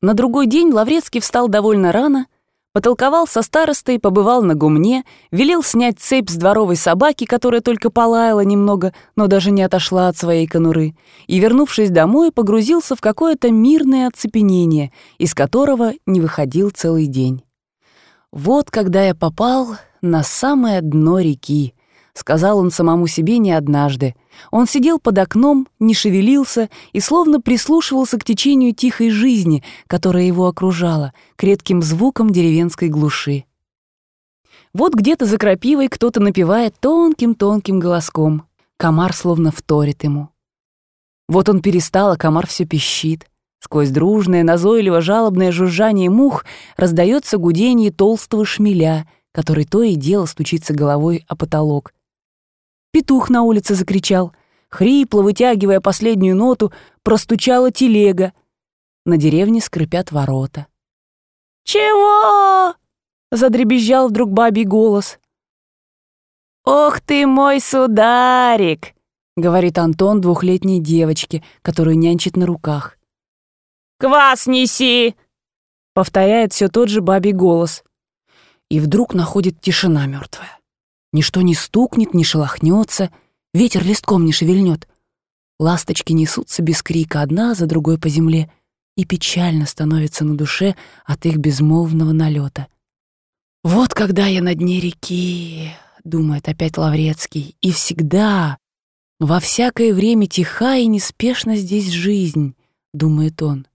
На другой день Лаврецкий встал довольно рано, потолковал со старостой, побывал на гумне, велел снять цепь с дворовой собаки, которая только полаяла немного, но даже не отошла от своей конуры, и, вернувшись домой, погрузился в какое-то мирное оцепенение, из которого не выходил целый день. Вот когда я попал на самое дно реки, сказал он самому себе не однажды. Он сидел под окном, не шевелился и словно прислушивался к течению тихой жизни, которая его окружала, к редким звукам деревенской глуши. Вот где-то за крапивой кто-то напевает тонким-тонким голоском. Комар словно вторит ему. Вот он перестал, а комар все пищит. Сквозь дружное, назойливо-жалобное жужжание мух раздается гудение толстого шмеля, который то и дело стучится головой о потолок, Петух на улице закричал. Хрипло, вытягивая последнюю ноту, простучала телега. На деревне скрипят ворота. «Чего?» — задребезжал вдруг бабий голос. «Ох ты мой сударик!» — говорит Антон двухлетней девочке, которую нянчит на руках. «Квас неси!» — повторяет все тот же бабий голос. И вдруг находит тишина мертвая. Ничто не стукнет, не шелохнется, ветер листком не шевельнет. Ласточки несутся без крика одна за другой по земле, и печально становится на душе от их безмолвного налета. «Вот когда я на дне реки», — думает опять Лаврецкий, — «и всегда, во всякое время тиха и неспешна здесь жизнь», — думает он.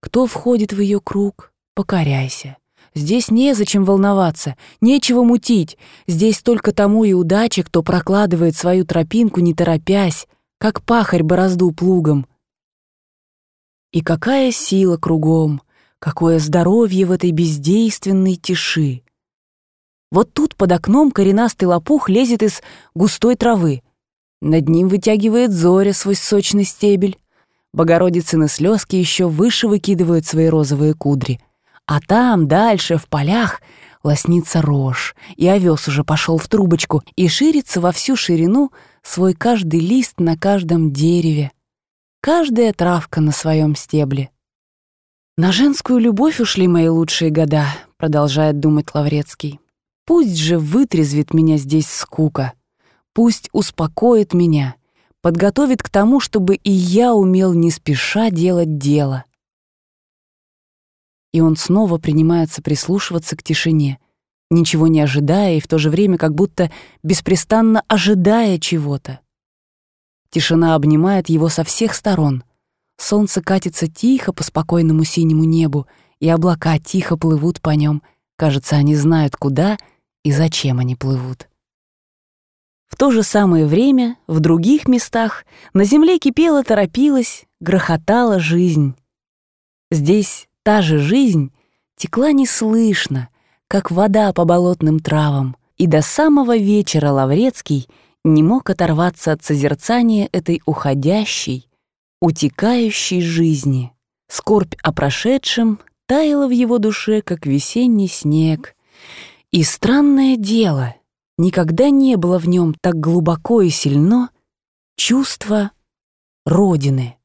«Кто входит в ее круг, покоряйся. Здесь незачем волноваться, нечего мутить. Здесь только тому и удача, кто прокладывает свою тропинку, не торопясь, как пахарь борозду плугом. И какая сила кругом, какое здоровье в этой бездейственной тиши. Вот тут под окном коренастый лопух лезет из густой травы. Над ним вытягивает зоря свой сочный стебель. Богородицыны слезки еще выше выкидывают свои розовые кудри — а там, дальше, в полях, лоснится рожь, и овес уже пошел в трубочку и ширится во всю ширину свой каждый лист на каждом дереве, каждая травка на своем стебле. «На женскую любовь ушли мои лучшие года», — продолжает думать Лаврецкий. «Пусть же вытрезвит меня здесь скука, пусть успокоит меня, подготовит к тому, чтобы и я умел не спеша делать дело, и он снова принимается прислушиваться к тишине, ничего не ожидая и в то же время как будто беспрестанно ожидая чего-то. Тишина обнимает его со всех сторон. Солнце катится тихо по спокойному синему небу, и облака тихо плывут по нем. Кажется, они знают, куда и зачем они плывут. В то же самое время в других местах на земле кипела, торопилась, грохотала жизнь. Здесь Та же жизнь текла неслышно, как вода по болотным травам, и до самого вечера Лаврецкий не мог оторваться от созерцания этой уходящей, утекающей жизни. Скорбь о прошедшем таяла в его душе, как весенний снег. И странное дело, никогда не было в нем так глубоко и сильно чувство Родины.